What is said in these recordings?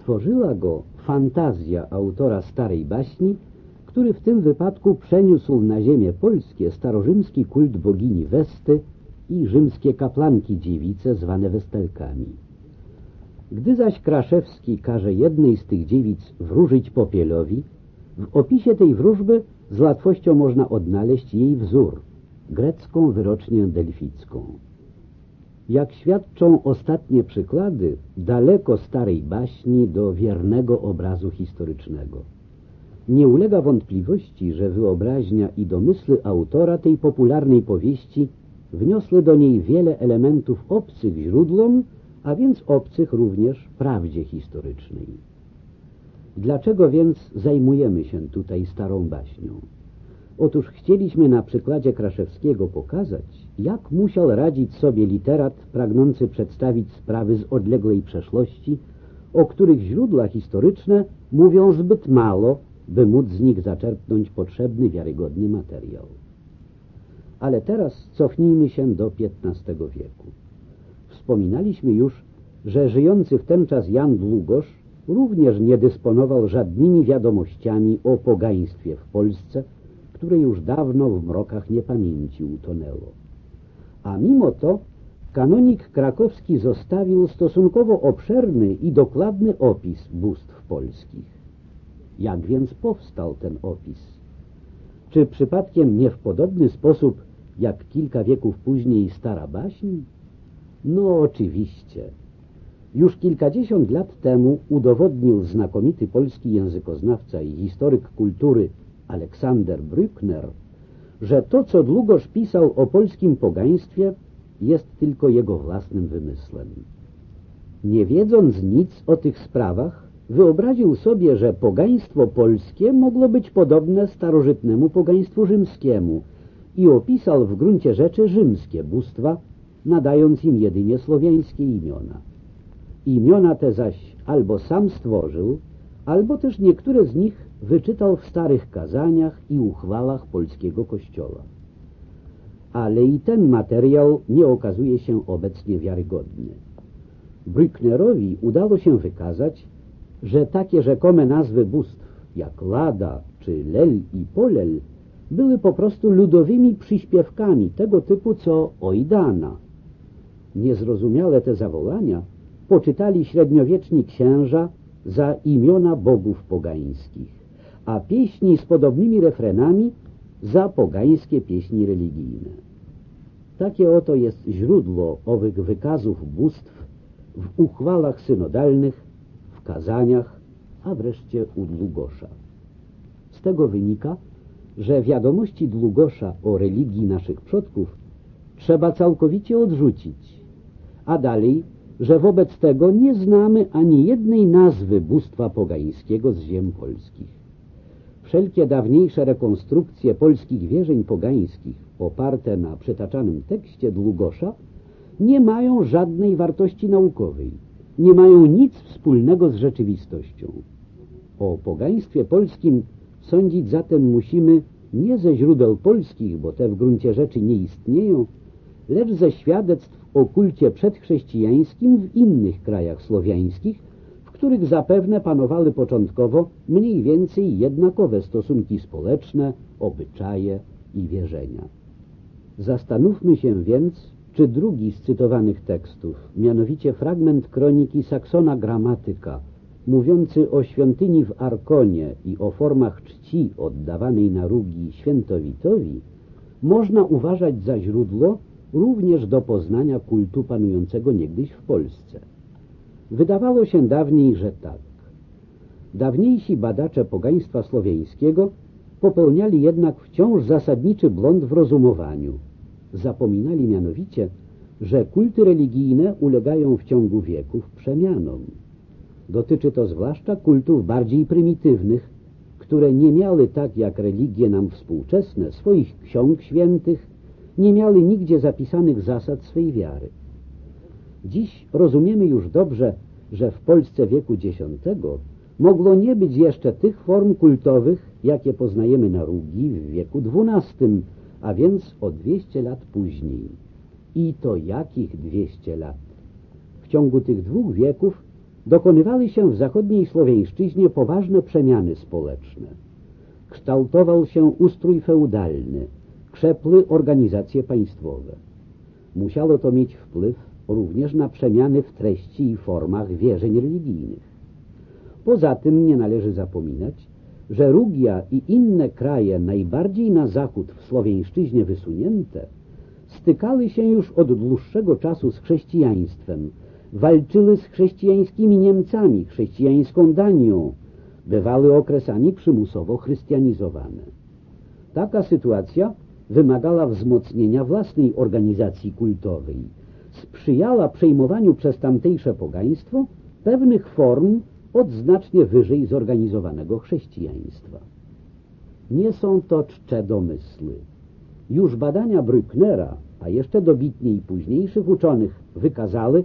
Stworzyła go fantazja autora starej baśni, który w tym wypadku przeniósł na ziemię polskie starorzymski kult bogini Westy i rzymskie kaplanki dziewice zwane Westelkami. Gdy zaś Kraszewski każe jednej z tych dziewic wróżyć popielowi, w opisie tej wróżby z łatwością można odnaleźć jej wzór, grecką wyrocznię delficką. Jak świadczą ostatnie przykłady, daleko starej baśni do wiernego obrazu historycznego. Nie ulega wątpliwości, że wyobraźnia i domysły autora tej popularnej powieści wniosły do niej wiele elementów obcych źródłom, a więc obcych również prawdzie historycznej. Dlaczego więc zajmujemy się tutaj starą baśnią? Otóż chcieliśmy na przykładzie Kraszewskiego pokazać, jak musiał radzić sobie literat pragnący przedstawić sprawy z odległej przeszłości, o których źródła historyczne mówią zbyt mało, by móc z nich zaczerpnąć potrzebny, wiarygodny materiał. Ale teraz cofnijmy się do XV wieku. Wspominaliśmy już, że żyjący w ten czas Jan Długosz również nie dysponował żadnymi wiadomościami o pogaństwie w Polsce, które już dawno w mrokach niepamięci utonęło. A mimo to kanonik krakowski zostawił stosunkowo obszerny i dokładny opis bóstw polskich. Jak więc powstał ten opis? Czy przypadkiem nie w podobny sposób jak kilka wieków później stara baśń? No oczywiście. Już kilkadziesiąt lat temu udowodnił znakomity polski językoznawca i historyk kultury Aleksander Brückner, że to, co Długosz pisał o polskim pogaństwie, jest tylko jego własnym wymysłem. Nie wiedząc nic o tych sprawach, wyobraził sobie, że pogaństwo polskie mogło być podobne starożytnemu pogaństwu rzymskiemu i opisał w gruncie rzeczy rzymskie bóstwa, nadając im jedynie słowiańskie imiona. Imiona te zaś albo sam stworzył, albo też niektóre z nich wyczytał w starych kazaniach i uchwałach polskiego kościoła. Ale i ten materiał nie okazuje się obecnie wiarygodny. Brücknerowi udało się wykazać, że takie rzekome nazwy bóstw jak Lada czy Lel i Polel były po prostu ludowymi przyśpiewkami tego typu co Ojdana. Niezrozumiałe te zawołania poczytali średniowieczni księża za imiona bogów pogańskich, a pieśni z podobnymi refrenami za pogańskie pieśni religijne. Takie oto jest źródło owych wykazów bóstw w uchwałach synodalnych, w kazaniach, a wreszcie u Długosza. Z tego wynika, że wiadomości Długosza o religii naszych przodków trzeba całkowicie odrzucić, a dalej że wobec tego nie znamy ani jednej nazwy bóstwa pogańskiego z ziem polskich. Wszelkie dawniejsze rekonstrukcje polskich wierzeń pogańskich, oparte na przytaczanym tekście Długosza, nie mają żadnej wartości naukowej, nie mają nic wspólnego z rzeczywistością. O pogaństwie polskim sądzić zatem musimy nie ze źródeł polskich, bo te w gruncie rzeczy nie istnieją, lecz ze świadectw o kulcie przedchrześcijańskim w innych krajach słowiańskich, w których zapewne panowały początkowo mniej więcej jednakowe stosunki społeczne, obyczaje i wierzenia. Zastanówmy się więc, czy drugi z cytowanych tekstów, mianowicie fragment kroniki Saksona Gramatyka, mówiący o świątyni w Arkonie i o formach czci oddawanej na rugi świętowitowi, można uważać za źródło również do poznania kultu panującego niegdyś w Polsce. Wydawało się dawniej, że tak. Dawniejsi badacze pogaństwa słowiańskiego popełniali jednak wciąż zasadniczy błąd w rozumowaniu. Zapominali mianowicie, że kulty religijne ulegają w ciągu wieków przemianom. Dotyczy to zwłaszcza kultów bardziej prymitywnych, które nie miały tak jak religie nam współczesne swoich ksiąg świętych, nie miały nigdzie zapisanych zasad swej wiary. Dziś rozumiemy już dobrze, że w Polsce wieku X mogło nie być jeszcze tych form kultowych, jakie poznajemy na Rugi w wieku XII, a więc o 200 lat później. I to jakich 200 lat? W ciągu tych dwóch wieków dokonywały się w zachodniej słowiańszczyźnie poważne przemiany społeczne. Kształtował się ustrój feudalny, krzepły organizacje państwowe. Musiało to mieć wpływ również na przemiany w treści i formach wierzeń religijnych. Poza tym nie należy zapominać, że Rugia i inne kraje najbardziej na zachód w słowiańszczyźnie wysunięte stykały się już od dłuższego czasu z chrześcijaństwem, walczyły z chrześcijańskimi Niemcami, chrześcijańską Danią, bywały okresami przymusowo chrystianizowane. Taka sytuacja wymagała wzmocnienia własnej organizacji kultowej, sprzyjała przejmowaniu przez tamtejsze pogaństwo pewnych form od znacznie wyżej zorganizowanego chrześcijaństwa. Nie są to czcze domysły. Już badania Brücknera, a jeszcze dobitniej późniejszych uczonych wykazały,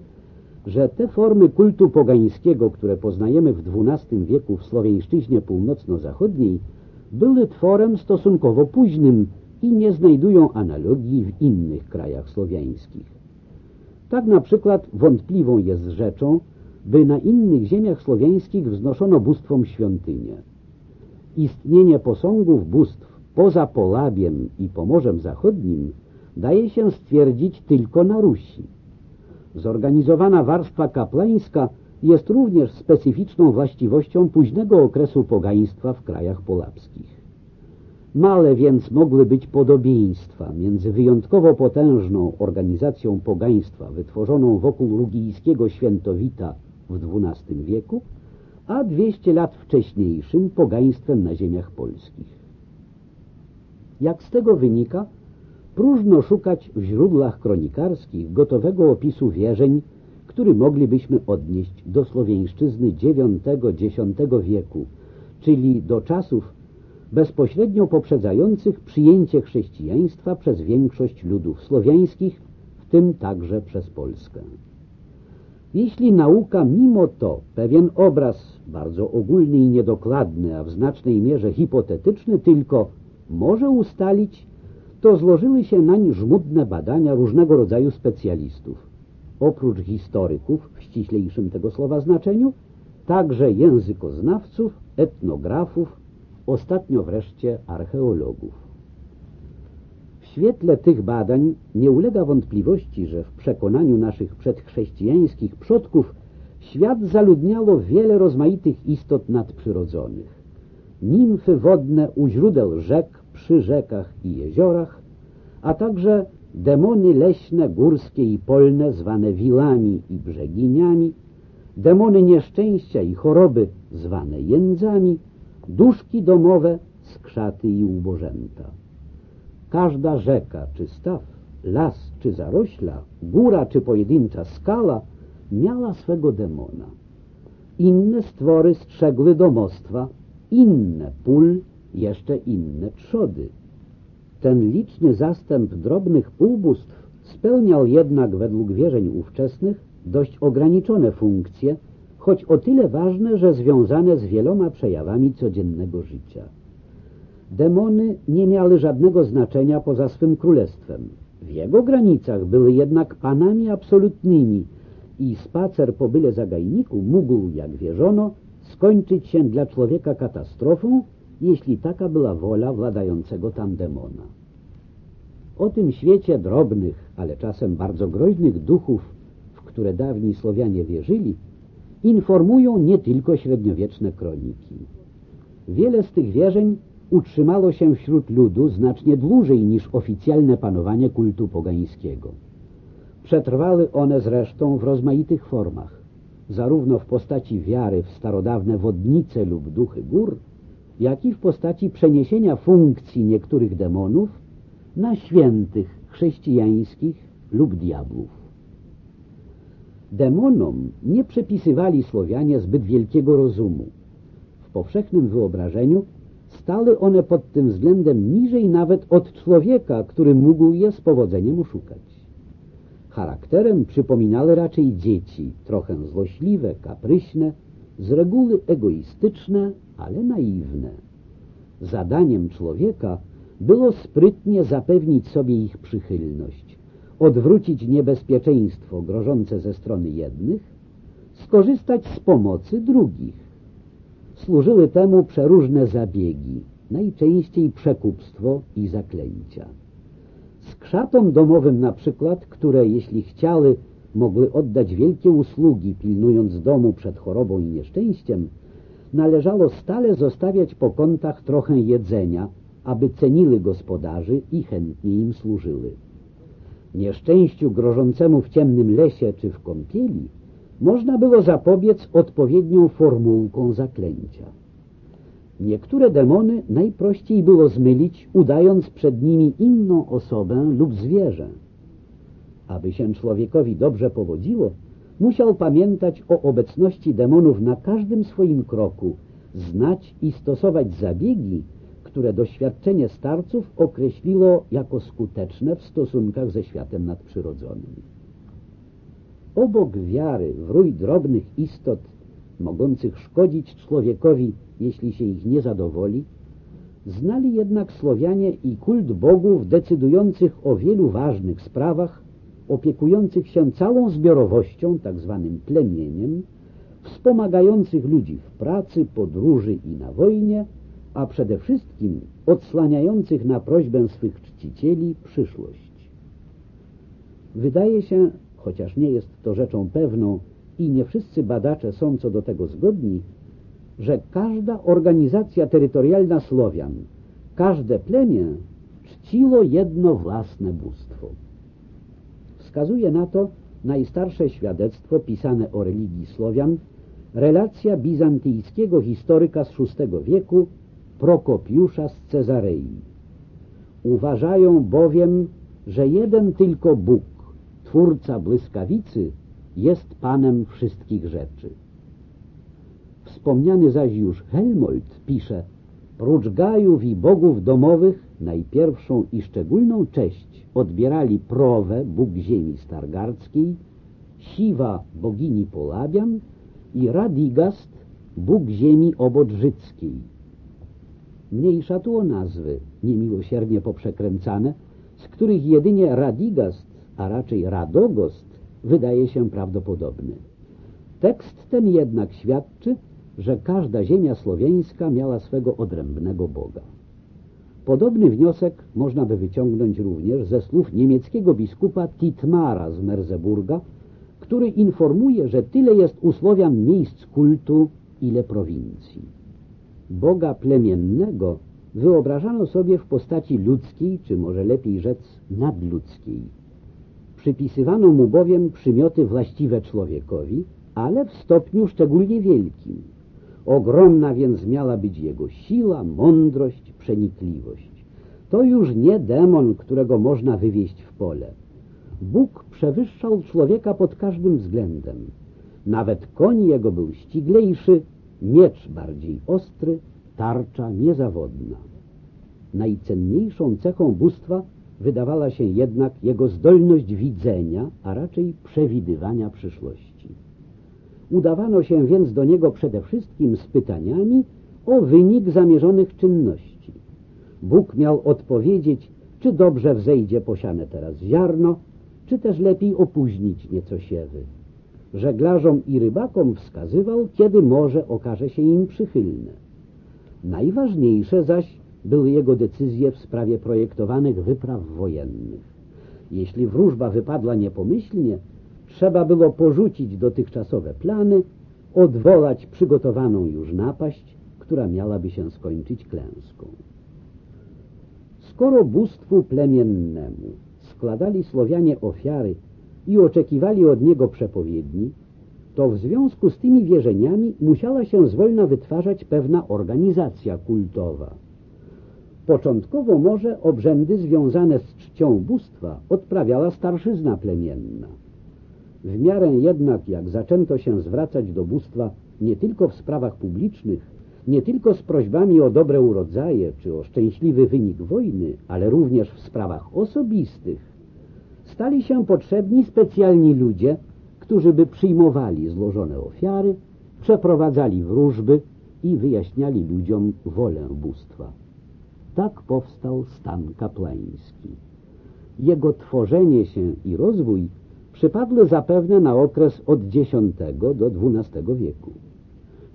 że te formy kultu pogańskiego, które poznajemy w XII wieku w Słowiańszczyźnie północno-zachodniej, były tworem stosunkowo późnym i nie znajdują analogii w innych krajach słowiańskich. Tak na przykład wątpliwą jest rzeczą, by na innych ziemiach słowiańskich wznoszono bóstwom świątynię. Istnienie posągów bóstw poza Polabiem i Pomorzem Zachodnim daje się stwierdzić tylko na Rusi. Zorganizowana warstwa kaplańska jest również specyficzną właściwością późnego okresu pogaństwa w krajach polabskich. Male więc mogły być podobieństwa między wyjątkowo potężną organizacją pogaństwa wytworzoną wokół rugijskiego świętowita w XII wieku, a 200 lat wcześniejszym pogaństwem na ziemiach polskich. Jak z tego wynika, próżno szukać w źródłach kronikarskich gotowego opisu wierzeń, który moglibyśmy odnieść do słowiańszczyzny IX-X wieku, czyli do czasów bezpośrednio poprzedzających przyjęcie chrześcijaństwa przez większość ludów słowiańskich, w tym także przez Polskę. Jeśli nauka mimo to pewien obraz, bardzo ogólny i niedokładny, a w znacznej mierze hipotetyczny tylko, może ustalić, to złożyły się nań żmudne badania różnego rodzaju specjalistów. Oprócz historyków, w ściślejszym tego słowa znaczeniu, także językoznawców, etnografów, ostatnio wreszcie archeologów. W świetle tych badań nie ulega wątpliwości, że w przekonaniu naszych przedchrześcijańskich przodków świat zaludniało wiele rozmaitych istot nadprzyrodzonych. Nimfy wodne u źródeł rzek, przy rzekach i jeziorach, a także demony leśne, górskie i polne zwane wilami i brzeginiami, demony nieszczęścia i choroby zwane jędzami, duszki domowe, skrzaty i ubożęta. Każda rzeka czy staw, las czy zarośla, góra czy pojedyncza skala miała swego demona. Inne stwory strzegły domostwa, inne pól, jeszcze inne trzody. Ten liczny zastęp drobnych półbóstw spełniał jednak według wierzeń ówczesnych dość ograniczone funkcje, choć o tyle ważne, że związane z wieloma przejawami codziennego życia. Demony nie miały żadnego znaczenia poza swym królestwem. W jego granicach były jednak panami absolutnymi i spacer po byle zagajniku mógł, jak wierzono, skończyć się dla człowieka katastrofą, jeśli taka była wola władającego tam demona. O tym świecie drobnych, ale czasem bardzo groźnych duchów, w które dawni Słowianie wierzyli, informują nie tylko średniowieczne kroniki. Wiele z tych wierzeń utrzymało się wśród ludu znacznie dłużej niż oficjalne panowanie kultu pogańskiego. Przetrwały one zresztą w rozmaitych formach, zarówno w postaci wiary w starodawne wodnice lub duchy gór, jak i w postaci przeniesienia funkcji niektórych demonów na świętych chrześcijańskich lub diabłów. Demonom nie przepisywali Słowianie zbyt wielkiego rozumu. W powszechnym wyobrażeniu stały one pod tym względem niżej nawet od człowieka, który mógł je z powodzeniem oszukać. Charakterem przypominały raczej dzieci, trochę złośliwe, kapryśne, z reguły egoistyczne, ale naiwne. Zadaniem człowieka było sprytnie zapewnić sobie ich przychylność, odwrócić niebezpieczeństwo grożące ze strony jednych, skorzystać z pomocy drugich. Służyły temu przeróżne zabiegi, najczęściej przekupstwo i zaklęcia. Skrzatom domowym na przykład, które jeśli chciały, mogły oddać wielkie usługi, pilnując domu przed chorobą i nieszczęściem, należało stale zostawiać po kątach trochę jedzenia, aby ceniły gospodarzy i chętnie im służyły. Nieszczęściu grożącemu w ciemnym lesie czy w kąpieli można było zapobiec odpowiednią formułką zaklęcia. Niektóre demony najprościej było zmylić, udając przed nimi inną osobę lub zwierzę. Aby się człowiekowi dobrze powodziło, musiał pamiętać o obecności demonów na każdym swoim kroku, znać i stosować zabiegi, które doświadczenie starców określiło jako skuteczne w stosunkach ze światem nadprzyrodzonym. Obok wiary w rój drobnych istot mogących szkodzić człowiekowi, jeśli się ich nie zadowoli, znali jednak Słowianie i kult bogów decydujących o wielu ważnych sprawach, opiekujących się całą zbiorowością, tak zwanym plemieniem, wspomagających ludzi w pracy, podróży i na wojnie, a przede wszystkim odsłaniających na prośbę swych czcicieli przyszłość. Wydaje się, chociaż nie jest to rzeczą pewną i nie wszyscy badacze są co do tego zgodni, że każda organizacja terytorialna Słowian, każde plemię czciło jedno własne bóstwo. Wskazuje na to najstarsze świadectwo pisane o religii Słowian, relacja bizantyjskiego historyka z VI wieku Prokopiusza z Cezarei. Uważają bowiem, że jeden tylko Bóg, Twórca błyskawicy, jest Panem wszystkich rzeczy. Wspomniany zaś już Helmold pisze, prócz gajów i bogów domowych najpierwszą i szczególną cześć odbierali Prowę, Bóg ziemi stargardzkiej, Siwa, bogini Polabian i Radigast, Bóg ziemi obodrzyckiej Mniejsza tu o nazwy, niemiłosiernie poprzekręcane, z których jedynie Radigast, a raczej Radogost, wydaje się prawdopodobny. Tekst ten jednak świadczy, że każda ziemia słowiańska miała swego odrębnego Boga. Podobny wniosek można by wyciągnąć również ze słów niemieckiego biskupa Titmara z Merzeburga, który informuje, że tyle jest u Słowian miejsc kultu, ile prowincji. Boga plemiennego wyobrażano sobie w postaci ludzkiej, czy może lepiej rzec nadludzkiej. Przypisywano mu bowiem przymioty właściwe człowiekowi, ale w stopniu szczególnie wielkim. Ogromna więc miała być jego siła, mądrość, przenikliwość. To już nie demon, którego można wywieźć w pole. Bóg przewyższał człowieka pod każdym względem. Nawet koń jego był ściglejszy, miecz bardziej ostry, tarcza niezawodna. Najcenniejszą cechą bóstwa wydawała się jednak jego zdolność widzenia, a raczej przewidywania przyszłości. Udawano się więc do niego przede wszystkim z pytaniami o wynik zamierzonych czynności. Bóg miał odpowiedzieć, czy dobrze wzejdzie posiane teraz ziarno, czy też lepiej opóźnić nieco siewy żeglarzom i rybakom wskazywał, kiedy morze okaże się im przychylne. Najważniejsze zaś były jego decyzje w sprawie projektowanych wypraw wojennych. Jeśli wróżba wypadła niepomyślnie, trzeba było porzucić dotychczasowe plany, odwołać przygotowaną już napaść, która miałaby się skończyć klęską. Skoro bóstwu plemiennemu składali Słowianie ofiary i oczekiwali od niego przepowiedni, to w związku z tymi wierzeniami musiała się zwolna wytwarzać pewna organizacja kultowa. Początkowo może obrzędy związane z czcią bóstwa odprawiała starszyzna plemienna. W miarę jednak jak zaczęto się zwracać do bóstwa nie tylko w sprawach publicznych, nie tylko z prośbami o dobre urodzaje czy o szczęśliwy wynik wojny, ale również w sprawach osobistych, stali się potrzebni specjalni ludzie, którzy by przyjmowali złożone ofiary, przeprowadzali wróżby i wyjaśniali ludziom wolę bóstwa. Tak powstał stan kapłański. Jego tworzenie się i rozwój przypadły zapewne na okres od X do XII wieku.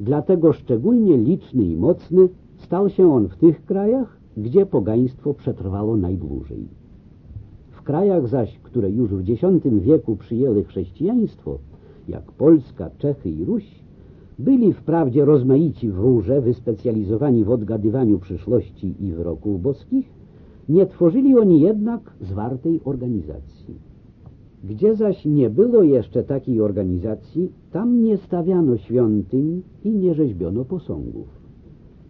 Dlatego szczególnie liczny i mocny stał się on w tych krajach, gdzie pogaństwo przetrwało najdłużej. Krajach zaś, które już w X wieku przyjęły chrześcijaństwo, jak Polska, Czechy i Ruś, byli wprawdzie rozmaici wróże, wyspecjalizowani w odgadywaniu przyszłości i wyroków boskich, nie tworzyli oni jednak zwartej organizacji. Gdzie zaś nie było jeszcze takiej organizacji, tam nie stawiano świątyń i nie rzeźbiono posągów.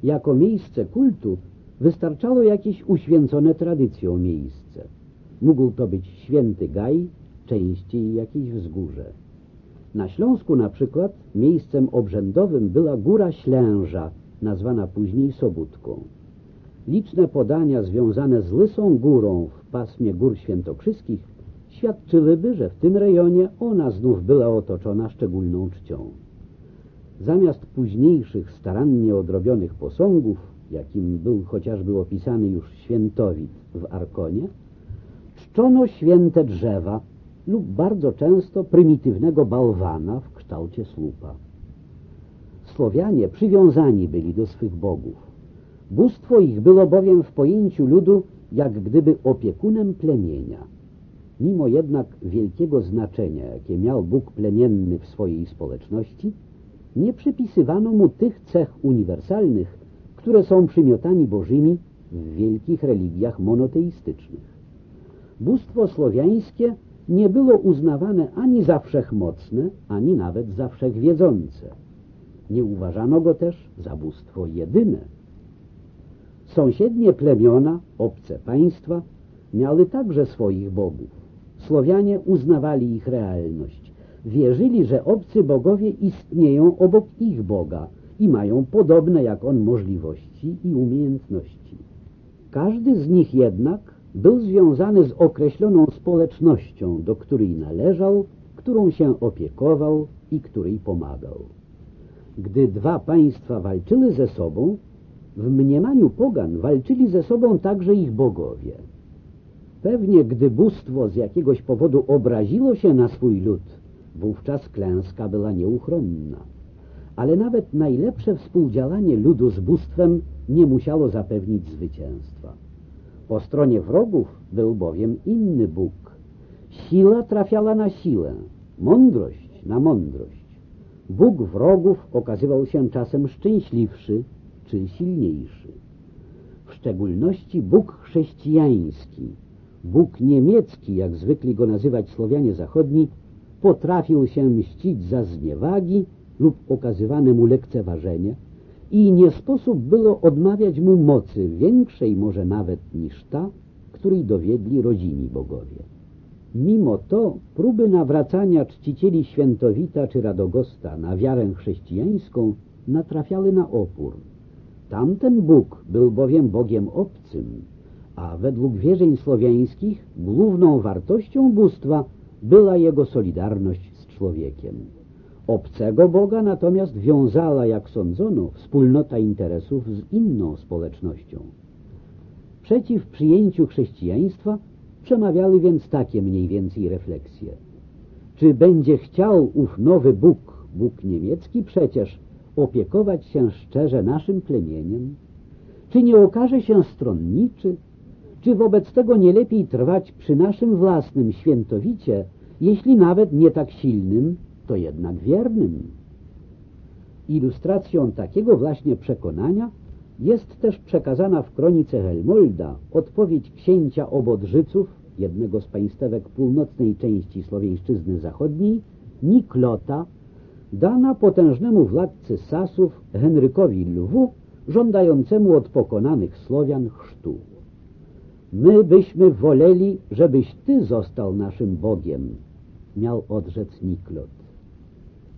Jako miejsce kultu wystarczało jakieś uświęcone tradycją miejsce. Mógł to być święty gaj, częściej jakieś wzgórze. Na Śląsku na przykład miejscem obrzędowym była Góra Ślęża, nazwana później Sobótką. Liczne podania związane z Lysą Górą w pasmie Gór Świętokrzyskich świadczyłyby, że w tym rejonie ona znów była otoczona szczególną czcią. Zamiast późniejszych, starannie odrobionych posągów, jakim był chociażby opisany już świętowit w Arkonie, czczono święte drzewa lub bardzo często prymitywnego bałwana w kształcie słupa. Słowianie przywiązani byli do swych bogów. Bóstwo ich było bowiem w pojęciu ludu jak gdyby opiekunem plemienia. Mimo jednak wielkiego znaczenia, jakie miał Bóg plemienny w swojej społeczności, nie przypisywano mu tych cech uniwersalnych, które są przymiotami bożymi w wielkich religiach monoteistycznych. Bóstwo słowiańskie nie było uznawane ani za wszechmocne, ani nawet za wszechwiedzące. Nie uważano go też za bóstwo jedyne. Sąsiednie plemiona, obce państwa, miały także swoich bogów. Słowianie uznawali ich realność. Wierzyli, że obcy bogowie istnieją obok ich Boga i mają podobne jak on możliwości i umiejętności. Każdy z nich jednak był związany z określoną społecznością, do której należał, którą się opiekował i której pomagał. Gdy dwa państwa walczyły ze sobą, w mniemaniu pogan walczyli ze sobą także ich bogowie. Pewnie gdy bóstwo z jakiegoś powodu obraziło się na swój lud, wówczas klęska była nieuchronna. Ale nawet najlepsze współdziałanie ludu z bóstwem nie musiało zapewnić zwycięstwa. Po stronie wrogów był bowiem inny Bóg. Siła trafiała na siłę, mądrość na mądrość. Bóg wrogów okazywał się czasem szczęśliwszy czy silniejszy. W szczególności Bóg chrześcijański, Bóg niemiecki, jak zwykli go nazywać Słowianie Zachodni, potrafił się mścić za zniewagi lub okazywane mu lekceważenie, i nie sposób było odmawiać mu mocy większej może nawet niż ta, której dowiedli rodzimi bogowie. Mimo to próby nawracania czcicieli Świętowita czy Radogosta na wiarę chrześcijańską natrafiały na opór. Tamten Bóg był bowiem Bogiem obcym, a według wierzeń słowiańskich główną wartością bóstwa była jego solidarność z człowiekiem. Obcego Boga natomiast wiązała, jak sądzono, wspólnota interesów z inną społecznością. Przeciw przyjęciu chrześcijaństwa przemawiały więc takie mniej więcej refleksje. Czy będzie chciał ów nowy Bóg, Bóg niemiecki przecież, opiekować się szczerze naszym plemieniem? Czy nie okaże się stronniczy? Czy wobec tego nie lepiej trwać przy naszym własnym świętowicie, jeśli nawet nie tak silnym, to jednak wiernym. Ilustracją takiego właśnie przekonania jest też przekazana w kronice Helmolda odpowiedź księcia Obodrzyców, jednego z państewek północnej części Słowiańszczyzny Zachodniej, Niklota, dana potężnemu władcy Sasów Henrykowi Lwu, żądającemu od pokonanych Słowian chrztu. My byśmy woleli, żebyś Ty został naszym Bogiem, miał odrzec Niklot.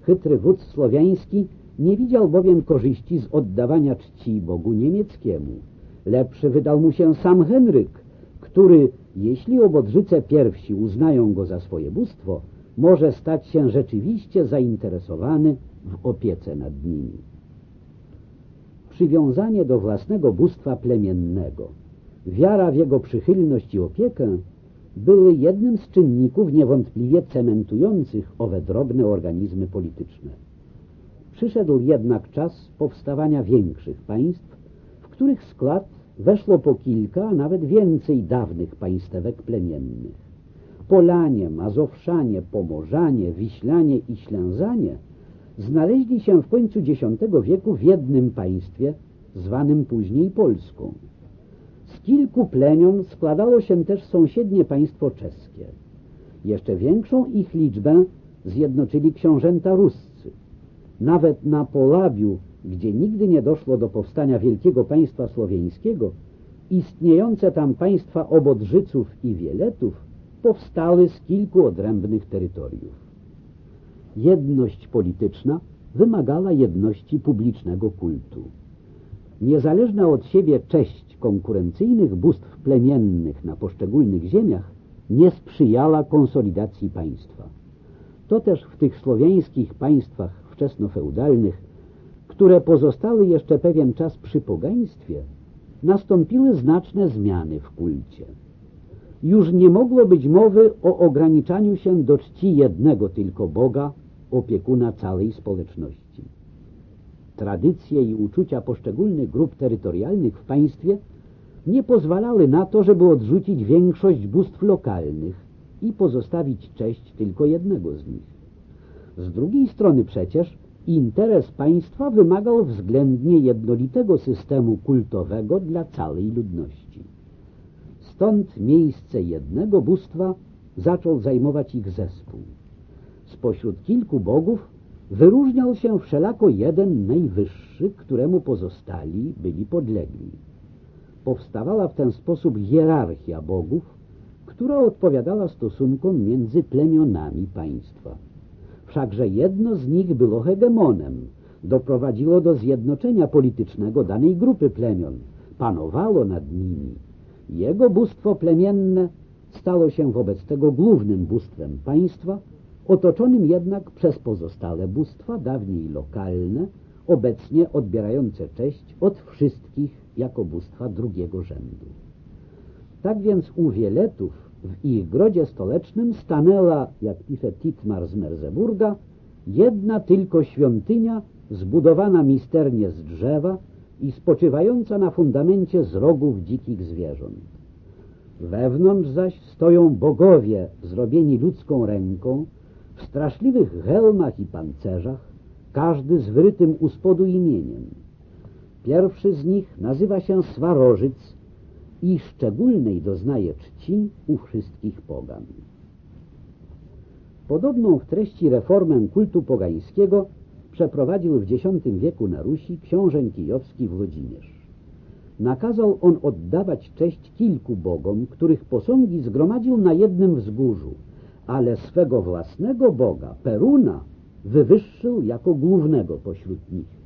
Chytry wódz słowiański nie widział bowiem korzyści z oddawania czci Bogu niemieckiemu. Lepszy wydał mu się sam Henryk, który, jeśli obodrzyce pierwsi uznają go za swoje bóstwo, może stać się rzeczywiście zainteresowany w opiece nad nimi. Przywiązanie do własnego bóstwa plemiennego, wiara w jego przychylność i opiekę były jednym z czynników niewątpliwie cementujących owe drobne organizmy polityczne. Przyszedł jednak czas powstawania większych państw, w których skład weszło po kilka, a nawet więcej dawnych państewek plemiennych. Polanie, Mazowszanie, Pomorzanie, Wiślanie i Ślęzanie znaleźli się w końcu X wieku w jednym państwie, zwanym później Polską. Kilku plemion składało się też sąsiednie państwo czeskie. Jeszcze większą ich liczbę zjednoczyli książęta ruscy. Nawet na Polabiu, gdzie nigdy nie doszło do powstania wielkiego państwa słowiańskiego, istniejące tam państwa Obodrzyców i Wieletów powstały z kilku odrębnych terytoriów. Jedność polityczna wymagała jedności publicznego kultu. Niezależna od siebie cześć konkurencyjnych bóstw plemiennych na poszczególnych ziemiach nie sprzyjała konsolidacji państwa. To też w tych słowiańskich państwach wczesnofeudalnych, które pozostały jeszcze pewien czas przy pogaństwie, nastąpiły znaczne zmiany w kulcie. Już nie mogło być mowy o ograniczaniu się do czci jednego tylko Boga, opiekuna całej społeczności. Tradycje i uczucia poszczególnych grup terytorialnych w państwie nie pozwalały na to, żeby odrzucić większość bóstw lokalnych i pozostawić cześć tylko jednego z nich. Z drugiej strony przecież interes państwa wymagał względnie jednolitego systemu kultowego dla całej ludności. Stąd miejsce jednego bóstwa zaczął zajmować ich zespół. Spośród kilku bogów wyróżniał się wszelako jeden najwyższy, któremu pozostali byli podlegli. Powstawała w ten sposób hierarchia bogów, która odpowiadała stosunkom między plemionami państwa. Wszakże jedno z nich było hegemonem, doprowadziło do zjednoczenia politycznego danej grupy plemion, panowało nad nimi. Jego bóstwo plemienne stało się wobec tego głównym bóstwem państwa, otoczonym jednak przez pozostałe bóstwa, dawniej lokalne, obecnie odbierające cześć od wszystkich jako bóstwa drugiego rzędu. Tak więc u Wieletów w ich grodzie stolecznym stanęła, jak pisze Titmar z Merzeburga, jedna tylko świątynia zbudowana misternie z drzewa i spoczywająca na fundamencie z rogów dzikich zwierząt. Wewnątrz zaś stoją bogowie zrobieni ludzką ręką, w straszliwych hełmach i pancerzach, każdy z wyrytym u spodu imieniem. Pierwszy z nich nazywa się Swarożyc i szczególnej doznaje czci u wszystkich pogan. Podobną w treści reformę kultu pogańskiego przeprowadził w X wieku na Rusi książę kijowski Włodzimierz. Nakazał on oddawać cześć kilku bogom, których posągi zgromadził na jednym wzgórzu, ale swego własnego boga, Peruna, wywyższył jako głównego pośród nich.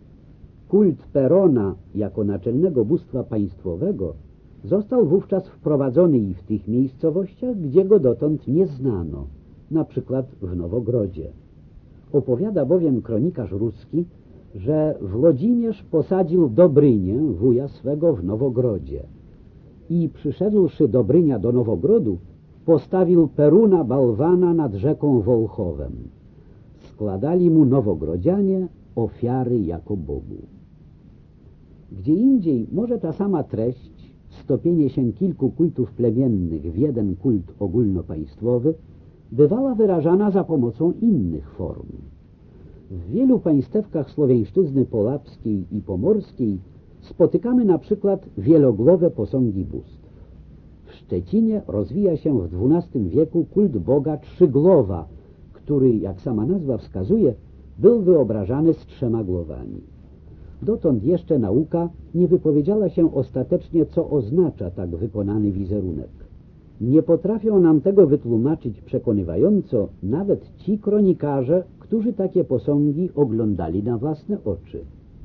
Kult Perona jako naczelnego bóstwa państwowego został wówczas wprowadzony i w tych miejscowościach, gdzie go dotąd nie znano, na przykład w Nowogrodzie. Opowiada bowiem kronikarz ruski, że Włodzimierz posadził Dobrynię, wuja swego, w Nowogrodzie i przyszedłszy Dobrynia do Nowogrodu, postawił Peruna Bałwana nad rzeką Wołchowem. Składali mu nowogrodzianie ofiary jako Bogu. Gdzie indziej może ta sama treść, stopienie się kilku kultów plemiennych w jeden kult ogólnopaństwowy, bywała wyrażana za pomocą innych form. W wielu państewkach słowiańszczyzny polapskiej i pomorskiej spotykamy na przykład wielogłowe posągi bóstw. W Szczecinie rozwija się w XII wieku kult Boga Trzyglowa, który, jak sama nazwa wskazuje, był wyobrażany z trzema głowami. Dotąd jeszcze nauka nie wypowiedziała się ostatecznie, co oznacza tak wykonany wizerunek. Nie potrafią nam tego wytłumaczyć przekonywająco nawet ci kronikarze, którzy takie posągi oglądali na własne oczy.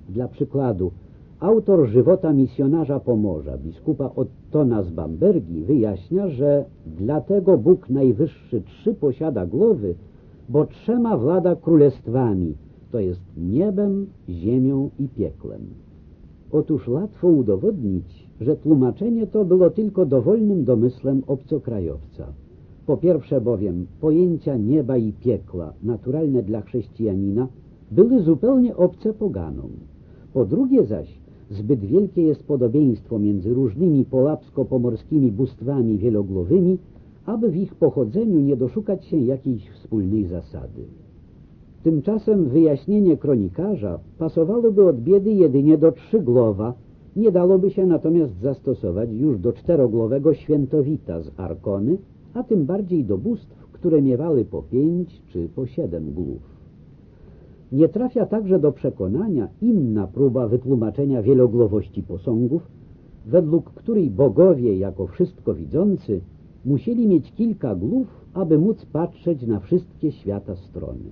Dla przykładu, autor żywota misjonarza Pomorza, biskupa Ottona z Bambergi, wyjaśnia, że dlatego Bóg Najwyższy trzy posiada głowy, bo trzema włada królestwami, to jest niebem, ziemią i pieklem. Otóż łatwo udowodnić, że tłumaczenie to było tylko dowolnym domysłem obcokrajowca. Po pierwsze bowiem pojęcia nieba i piekła, naturalne dla chrześcijanina, były zupełnie obce poganom. Po drugie zaś zbyt wielkie jest podobieństwo między różnymi polapsko-pomorskimi bóstwami wielogłowymi, aby w ich pochodzeniu nie doszukać się jakiejś wspólnej zasady. Tymczasem wyjaśnienie kronikarza pasowałoby od biedy jedynie do trzygłowa, nie dałoby się natomiast zastosować już do czterogłowego świętowita z Arkony, a tym bardziej do bóstw, które miewały po pięć czy po siedem głów. Nie trafia także do przekonania inna próba wytłumaczenia wielogłowości posągów, według której bogowie jako wszystko widzący musieli mieć kilka głów, aby móc patrzeć na wszystkie świata strony.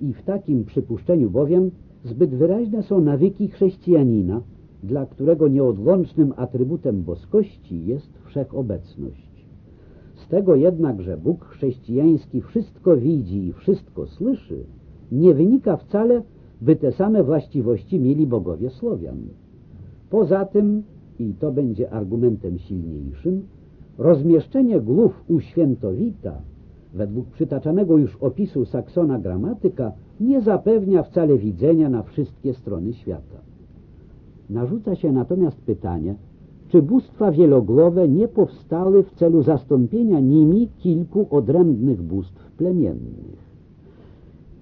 I w takim przypuszczeniu bowiem zbyt wyraźne są nawyki chrześcijanina, dla którego nieodłącznym atrybutem boskości jest wszechobecność. Z tego jednak, że Bóg chrześcijański wszystko widzi i wszystko słyszy, nie wynika wcale, by te same właściwości mieli bogowie Słowian. Poza tym, i to będzie argumentem silniejszym, rozmieszczenie głów u świętowita, według przytaczanego już opisu Saksona gramatyka, nie zapewnia wcale widzenia na wszystkie strony świata. Narzuca się natomiast pytanie, czy bóstwa wielogłowe nie powstały w celu zastąpienia nimi kilku odrębnych bóstw plemiennych.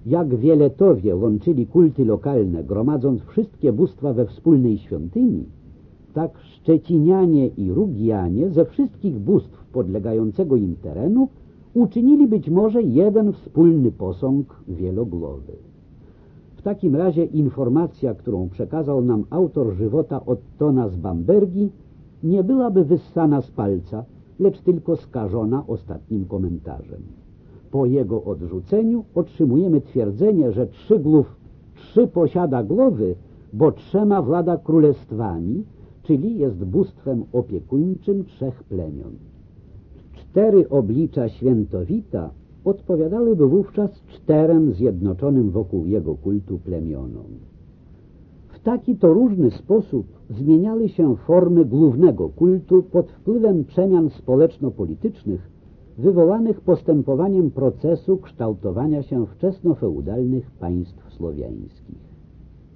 Jak wieletowie łączyli kulty lokalne, gromadząc wszystkie bóstwa we wspólnej świątyni, tak Szczecinianie i Rugianie ze wszystkich bóstw podlegającego im terenu uczynili być może jeden wspólny posąg wielogłowy. W takim razie informacja, którą przekazał nam autor żywota Ottona z Bambergi, nie byłaby wyssana z palca, lecz tylko skażona ostatnim komentarzem. Po jego odrzuceniu otrzymujemy twierdzenie, że trzy głów, trzy posiada głowy, bo trzema włada królestwami, czyli jest bóstwem opiekuńczym trzech plemion. Cztery oblicza świętowita odpowiadałyby wówczas czterem zjednoczonym wokół jego kultu plemionom. W taki to różny sposób zmieniały się formy głównego kultu pod wpływem przemian społeczno-politycznych wywołanych postępowaniem procesu kształtowania się wczesnofeudalnych państw słowiańskich.